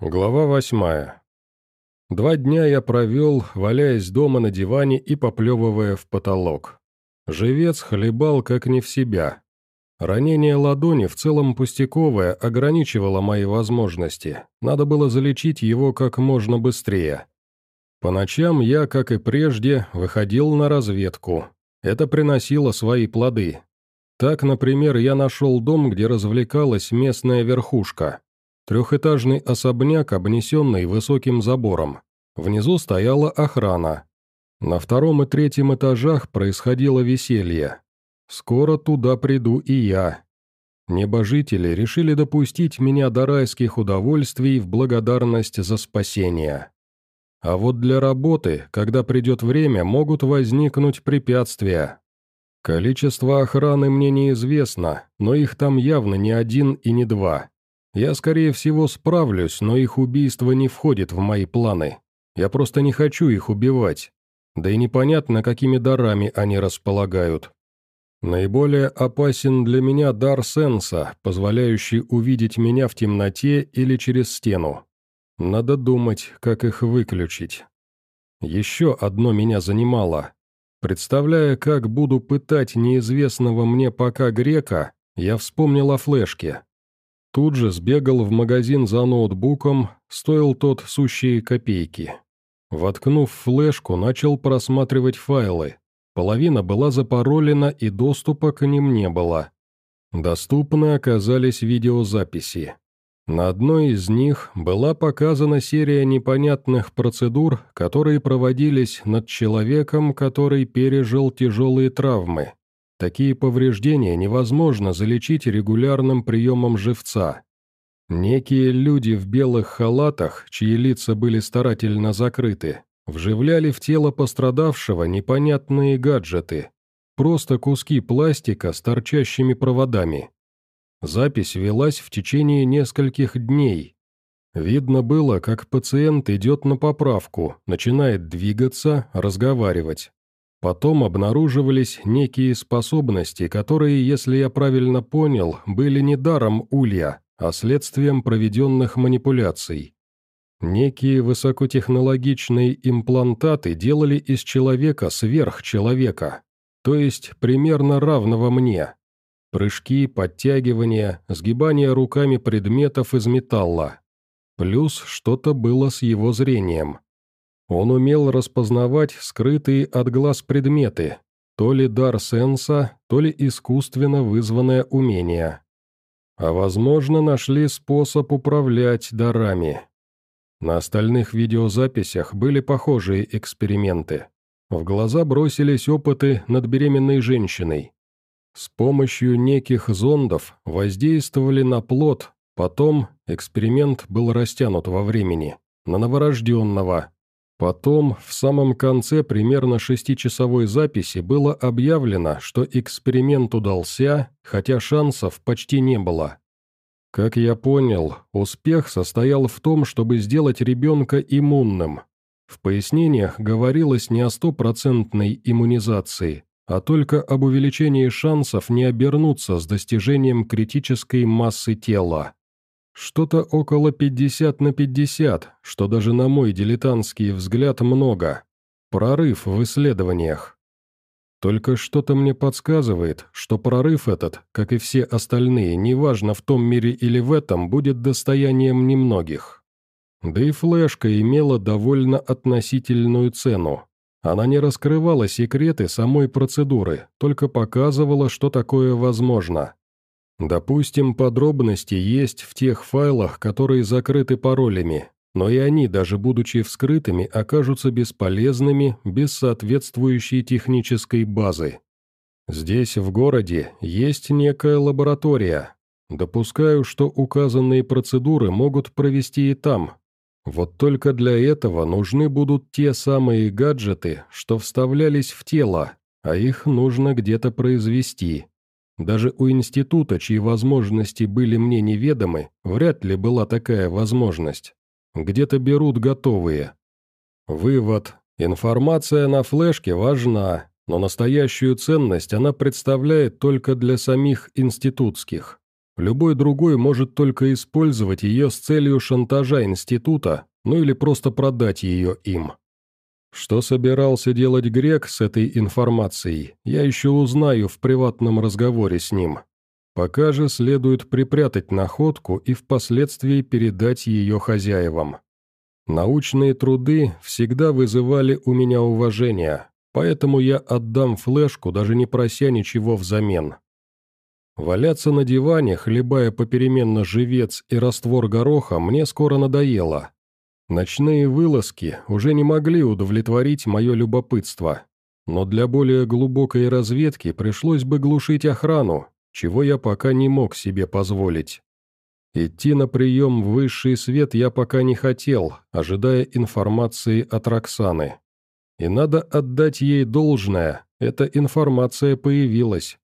Глава восьмая. Два дня я провел, валяясь дома на диване и поплевывая в потолок. Живец хлебал как не в себя. Ранение ладони в целом пустяковое ограничивало мои возможности. Надо было залечить его как можно быстрее. По ночам я, как и прежде, выходил на разведку. Это приносило свои плоды. Так, например, я нашел дом, где развлекалась местная верхушка. Трехэтажный особняк, обнесенный высоким забором. Внизу стояла охрана. На втором и третьем этажах происходило веселье. Скоро туда приду и я. Небожители решили допустить меня до райских удовольствий в благодарность за спасение. А вот для работы, когда придет время, могут возникнуть препятствия. Количество охраны мне неизвестно, но их там явно не один и не два. Я, скорее всего, справлюсь, но их убийство не входит в мои планы. Я просто не хочу их убивать. Да и непонятно, какими дарами они располагают. Наиболее опасен для меня дар сенса, позволяющий увидеть меня в темноте или через стену. Надо думать, как их выключить. Еще одно меня занимало. Представляя, как буду пытать неизвестного мне пока грека, я вспомнил о флешке. Тут же сбегал в магазин за ноутбуком, стоил тот сущие копейки. Воткнув флешку, начал просматривать файлы. Половина была запаролена и доступа к ним не было. Доступны оказались видеозаписи. На одной из них была показана серия непонятных процедур, которые проводились над человеком, который пережил тяжелые травмы. Такие повреждения невозможно залечить регулярным приемом живца. Некие люди в белых халатах, чьи лица были старательно закрыты, вживляли в тело пострадавшего непонятные гаджеты, просто куски пластика с торчащими проводами. Запись велась в течение нескольких дней. Видно было, как пациент идет на поправку, начинает двигаться, разговаривать. Потом обнаруживались некие способности, которые, если я правильно понял, были не даром улья, а следствием проведенных манипуляций. Некие высокотехнологичные имплантаты делали из человека сверхчеловека, то есть примерно равного мне. Прыжки, подтягивания, сгибание руками предметов из металла. Плюс что-то было с его зрением. Он умел распознавать скрытые от глаз предметы, то ли дар сенса, то ли искусственно вызванное умение. А возможно, нашли способ управлять дарами. На остальных видеозаписях были похожие эксперименты. В глаза бросились опыты над беременной женщиной. С помощью неких зондов воздействовали на плод, потом эксперимент был растянут во времени, на новорожденного, Потом, в самом конце примерно шестичасовой записи было объявлено, что эксперимент удался, хотя шансов почти не было. Как я понял, успех состоял в том, чтобы сделать ребенка иммунным. В пояснениях говорилось не о стопроцентной иммунизации, а только об увеличении шансов не обернуться с достижением критической массы тела. Что-то около 50 на 50, что даже на мой дилетантский взгляд много. Прорыв в исследованиях. Только что-то мне подсказывает, что прорыв этот, как и все остальные, неважно в том мире или в этом, будет достоянием немногих. Да и флешка имела довольно относительную цену. Она не раскрывала секреты самой процедуры, только показывала, что такое возможно. Допустим, подробности есть в тех файлах, которые закрыты паролями, но и они, даже будучи вскрытыми, окажутся бесполезными без соответствующей технической базы. Здесь, в городе, есть некая лаборатория. Допускаю, что указанные процедуры могут провести и там. Вот только для этого нужны будут те самые гаджеты, что вставлялись в тело, а их нужно где-то произвести. Даже у института, чьи возможности были мне неведомы, вряд ли была такая возможность. Где-то берут готовые. Вывод. Информация на флешке важна, но настоящую ценность она представляет только для самих институтских. Любой другой может только использовать ее с целью шантажа института, ну или просто продать ее им. Что собирался делать Грек с этой информацией, я еще узнаю в приватном разговоре с ним. Пока же следует припрятать находку и впоследствии передать ее хозяевам. Научные труды всегда вызывали у меня уважение, поэтому я отдам флешку, даже не прося ничего взамен. Валяться на диване, хлебая попеременно живец и раствор гороха, мне скоро надоело. Ночные вылазки уже не могли удовлетворить мое любопытство, но для более глубокой разведки пришлось бы глушить охрану, чего я пока не мог себе позволить. Идти на прием в высший свет я пока не хотел, ожидая информации от Роксаны. И надо отдать ей должное, эта информация появилась.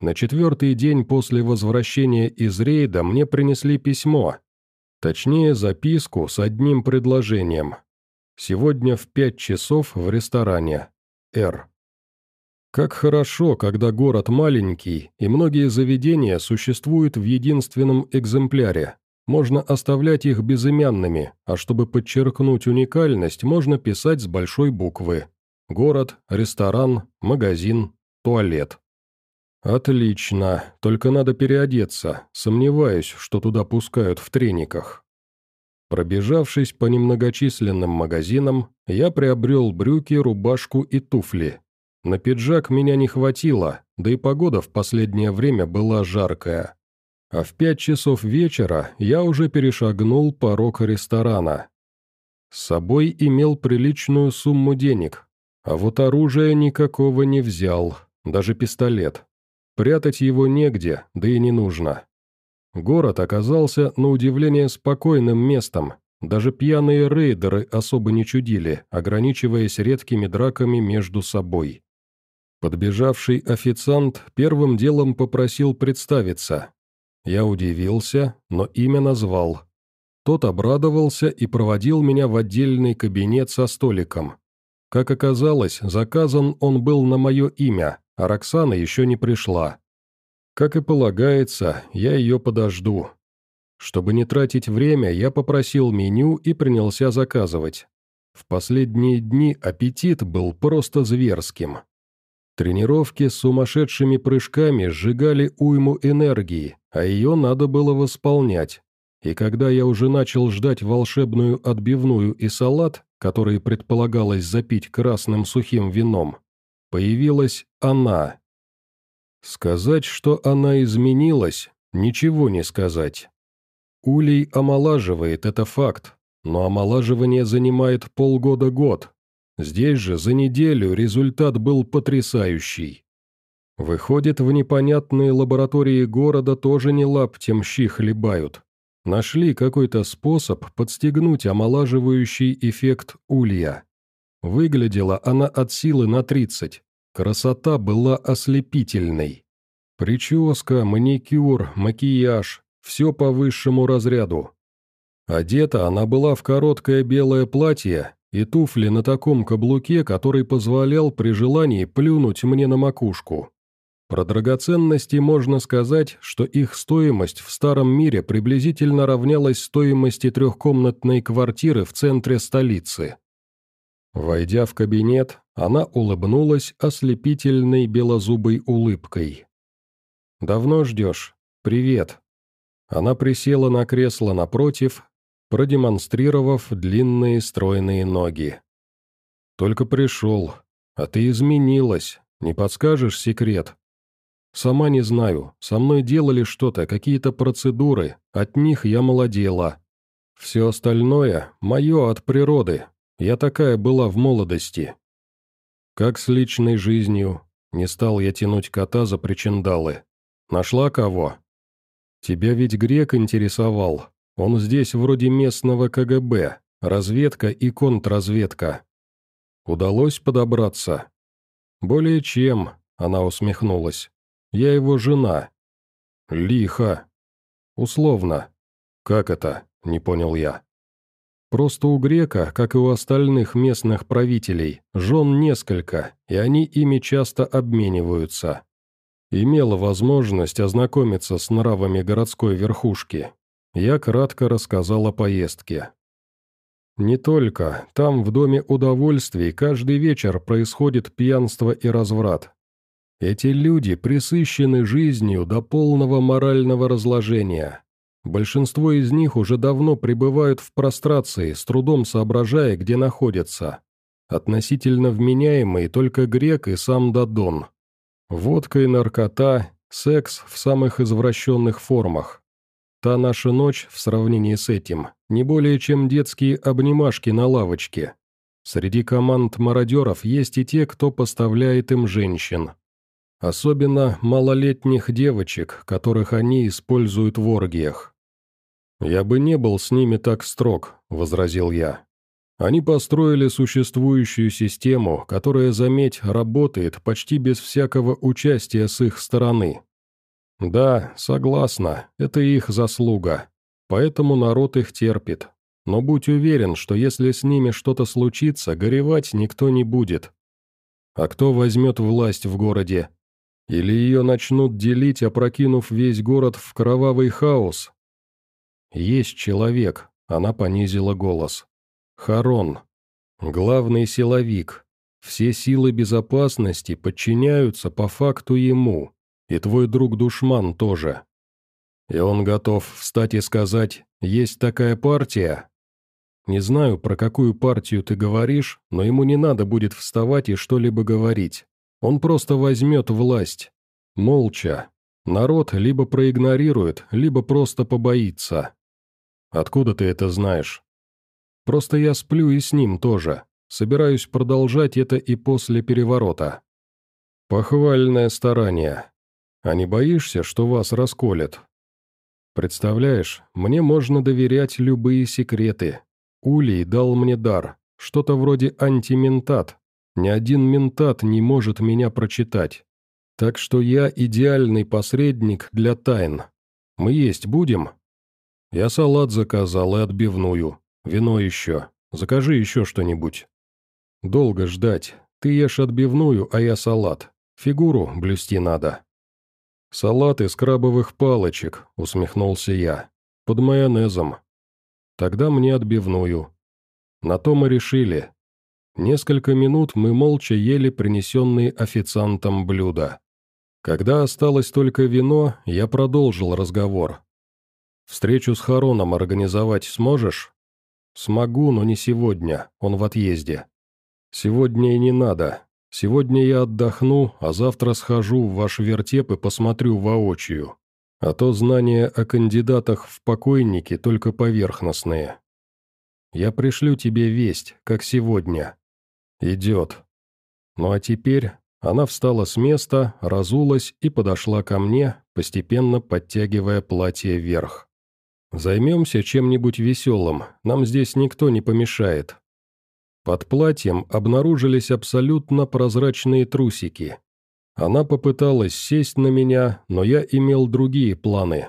На четвертый день после возвращения из рейда мне принесли письмо. Точнее, записку с одним предложением. Сегодня в пять часов в ресторане. Р. Как хорошо, когда город маленький, и многие заведения существуют в единственном экземпляре. Можно оставлять их безымянными, а чтобы подчеркнуть уникальность, можно писать с большой буквы. Город, ресторан, магазин, туалет. «Отлично, только надо переодеться, сомневаюсь, что туда пускают в трениках». Пробежавшись по немногочисленным магазинам, я приобрел брюки, рубашку и туфли. На пиджак меня не хватило, да и погода в последнее время была жаркая. А в пять часов вечера я уже перешагнул порог ресторана. С собой имел приличную сумму денег, а вот оружия никакого не взял, даже пистолет. Прятать его негде, да и не нужно. Город оказался, на удивление, спокойным местом. Даже пьяные рейдеры особо не чудили, ограничиваясь редкими драками между собой. Подбежавший официант первым делом попросил представиться. Я удивился, но имя назвал. Тот обрадовался и проводил меня в отдельный кабинет со столиком. Как оказалось, заказан он был на мое имя, а Роксана еще не пришла. Как и полагается, я ее подожду. Чтобы не тратить время, я попросил меню и принялся заказывать. В последние дни аппетит был просто зверским. Тренировки с сумасшедшими прыжками сжигали уйму энергии, а ее надо было восполнять. И когда я уже начал ждать волшебную отбивную и салат, который предполагалось запить красным сухим вином, Появилась она. Сказать, что она изменилась, ничего не сказать. Улей омолаживает, это факт, но омолаживание занимает полгода-год. Здесь же за неделю результат был потрясающий. Выходит, в непонятные лаборатории города тоже не лаптем щи хлебают. Нашли какой-то способ подстегнуть омолаживающий эффект улья. Выглядела она от силы на 30. Красота была ослепительной. Прическа, маникюр, макияж – все по высшему разряду. Одета она была в короткое белое платье и туфли на таком каблуке, который позволял при желании плюнуть мне на макушку. Про драгоценности можно сказать, что их стоимость в старом мире приблизительно равнялась стоимости трехкомнатной квартиры в центре столицы. Войдя в кабинет, она улыбнулась ослепительной белозубой улыбкой. «Давно ждешь? Привет!» Она присела на кресло напротив, продемонстрировав длинные стройные ноги. «Только пришел, а ты изменилась, не подскажешь секрет?» «Сама не знаю, со мной делали что-то, какие-то процедуры, от них я молодела. Все остальное – мое от природы, я такая была в молодости. Как с личной жизнью. Не стал я тянуть кота за причиндалы. Нашла кого? Тебя ведь грек интересовал. Он здесь вроде местного КГБ. Разведка и контрразведка. Удалось подобраться? Более чем, она усмехнулась. Я его жена. Лихо. Условно. Как это? Не понял я. Просто у грека, как и у остальных местных правителей, жен несколько, и они ими часто обмениваются. Имела возможность ознакомиться с нравами городской верхушки. Я кратко рассказал о поездке. Не только. Там, в Доме удовольствий, каждый вечер происходит пьянство и разврат. Эти люди присыщены жизнью до полного морального разложения. Большинство из них уже давно пребывают в прострации, с трудом соображая, где находятся. Относительно вменяемый только грек и сам Дадон. Водка и наркота, секс в самых извращенных формах. Та наша ночь, в сравнении с этим, не более чем детские обнимашки на лавочке. Среди команд мародеров есть и те, кто поставляет им женщин. Особенно малолетних девочек, которых они используют в оргиях. «Я бы не был с ними так строг», — возразил я. «Они построили существующую систему, которая, заметь, работает почти без всякого участия с их стороны. Да, согласна, это их заслуга, поэтому народ их терпит. Но будь уверен, что если с ними что-то случится, горевать никто не будет. А кто возьмет власть в городе? Или ее начнут делить, опрокинув весь город в кровавый хаос, «Есть человек», — она понизила голос. «Харон. Главный силовик. Все силы безопасности подчиняются по факту ему, и твой друг-душман тоже. И он готов встать и сказать «Есть такая партия». Не знаю, про какую партию ты говоришь, но ему не надо будет вставать и что-либо говорить. Он просто возьмет власть. Молча. Народ либо проигнорирует, либо просто побоится. «Откуда ты это знаешь?» «Просто я сплю и с ним тоже. Собираюсь продолжать это и после переворота». «Похвальное старание. А не боишься, что вас расколят?» «Представляешь, мне можно доверять любые секреты. Улей дал мне дар, что-то вроде антиментат. Ни один ментат не может меня прочитать. Так что я идеальный посредник для тайн. Мы есть будем?» «Я салат заказал и отбивную. Вино еще. Закажи еще что-нибудь». «Долго ждать. Ты ешь отбивную, а я салат. Фигуру блюсти надо». «Салат из крабовых палочек», — усмехнулся я. «Под майонезом». «Тогда мне отбивную». На то мы решили. Несколько минут мы молча ели принесенные официантом блюда. Когда осталось только вино, я продолжил разговор. «Встречу с Хароном организовать сможешь?» «Смогу, но не сегодня, он в отъезде». «Сегодня и не надо. Сегодня я отдохну, а завтра схожу в ваш вертеп и посмотрю воочию. А то знания о кандидатах в покойники только поверхностные. Я пришлю тебе весть, как сегодня. Идет. Ну а теперь она встала с места, разулась и подошла ко мне, постепенно подтягивая платье вверх. Займемся чем-нибудь веселым, нам здесь никто не помешает». Под платьем обнаружились абсолютно прозрачные трусики. Она попыталась сесть на меня, но я имел другие планы.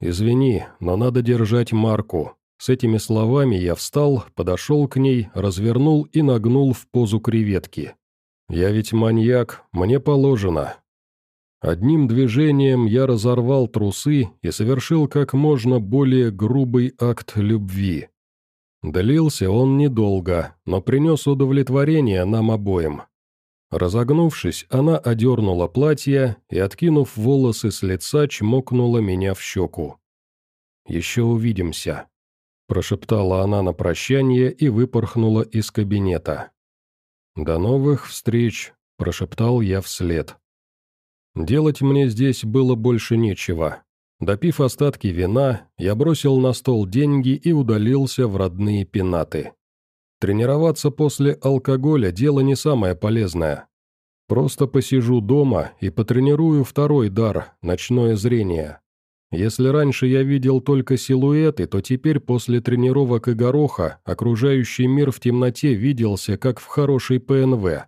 «Извини, но надо держать марку». С этими словами я встал, подошел к ней, развернул и нагнул в позу креветки. «Я ведь маньяк, мне положено, Одним движением я разорвал трусы и совершил как можно более грубый акт любви. Длился он недолго, но принес удовлетворение нам обоим. Разогнувшись, она одернула платье и, откинув волосы с лица, чмокнула меня в щеку. «Еще увидимся», – прошептала она на прощание и выпорхнула из кабинета. «До новых встреч», – прошептал я вслед. Делать мне здесь было больше нечего. Допив остатки вина, я бросил на стол деньги и удалился в родные пенаты. Тренироваться после алкоголя – дело не самое полезное. Просто посижу дома и потренирую второй дар – ночное зрение. Если раньше я видел только силуэты, то теперь после тренировок и гороха окружающий мир в темноте виделся, как в хорошей ПНВ.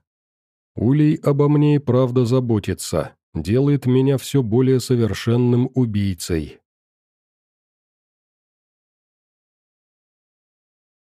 Улей обо мне и правда заботится, делает меня все более совершенным убийцей.